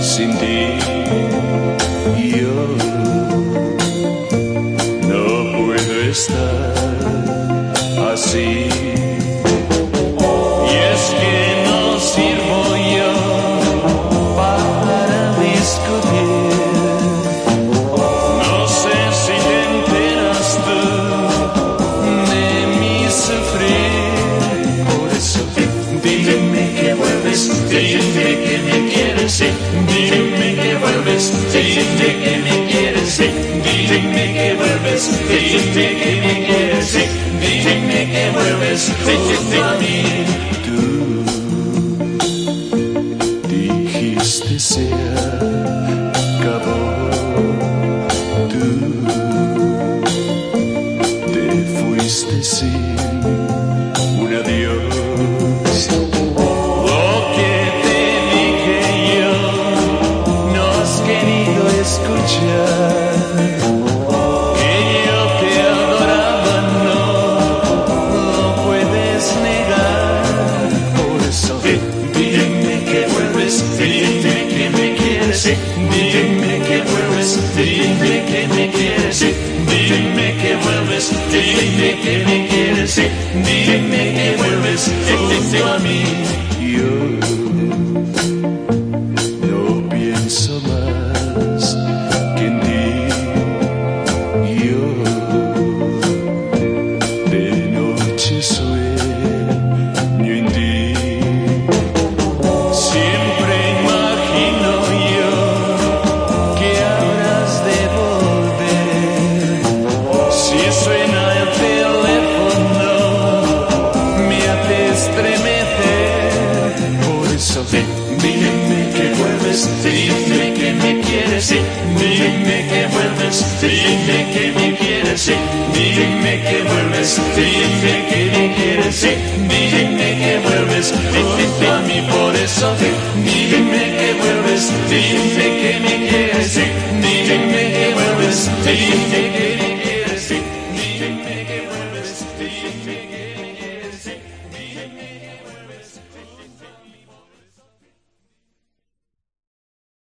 sin ti. Yo no puedo estar así. Vuelves junto a que vuelves, dime que me quieres, dime que vuelves, dime que me quieres, dime que vuelves, dime que me estremecer. Por eso, dime que vuelves, dime que me quieres, dime que vuelves, dime que me quieres, dime que vuelves, dime que me quieres, dime que vuelves junto a mí. Por eso, dime que vuelves, dime que me quieres, dime que vuelves, dime